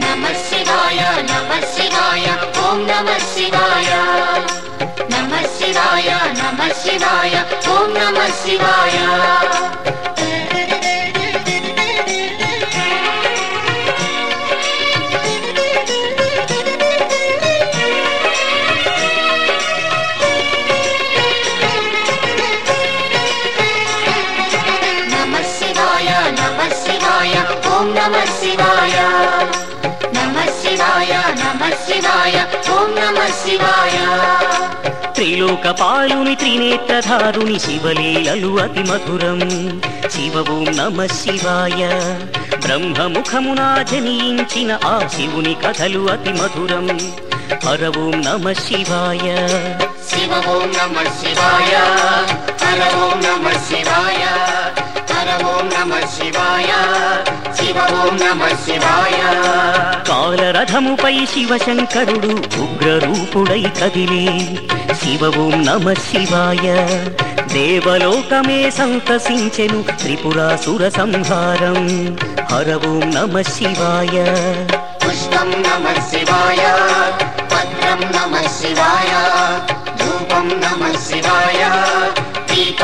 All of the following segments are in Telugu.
नमः शिवाय नमः शिवाय ॐ नमः शिवाय। नमः शिवाय नमः शिवाय ॐ नमः शिवाय। శివాయ. త్రిలోక పాలుని త్రినేత్రధారుని శివలీలలు అతి మధురం. శివ ఓం నమ శివాయ. బ్రహ్మముఖమున జనించిన ఆ శివుని కథలు అతి మధురం. హర ఓం నమ శివాయ. శివ ఓం నమ శివాయ. కాలరథముపై శివశంకరుడు ఉగ్రరూపుడై కదిలే శివ ఓం నమ శివాయ. దేవలోకమే సంతసించెను త్రిపురాసుర సంహారం. హర ఓం నమ శివాయ. పుష్పం నమ శివాయ.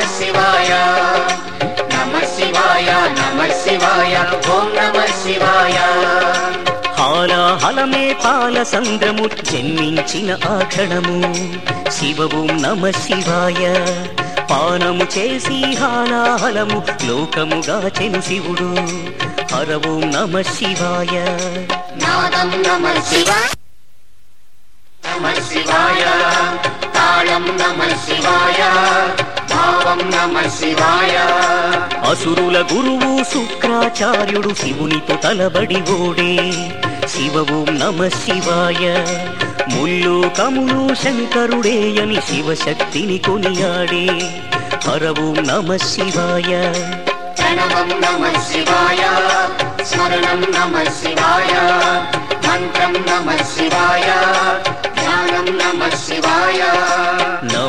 శివాయ. నమ శివాయ నమ శివాయ. ఓం నమ శివాయ. హాలాహలమే పాల సంద్రము జన్మించిన ఆ క్షణము. శివ ఓం నమ శివాయ. పానము చేసి హాలాహలము లోకముగా చెను శివుడు. హర ఓం నమ శివాయ. నాదం నమ శివాయ. నమ శివాయ. తాళం నమ శివాయ. భావం నమ శివాయ. అసురుల గురువు శుక్రాచార్యుడు శివునితో తలబడి ఓడే. శివ ఓం నమ శివాయ. ముల్లు కములు శంకరుడే అని శివశక్తిని కొనియాడే. హర ఓం నమ శివాయ. ప్రణవం నమ శివాయ. స్మరణం నమ శివాయ. మంత్రం నమ శివాయ. ధ్యానం నమ శివాయ.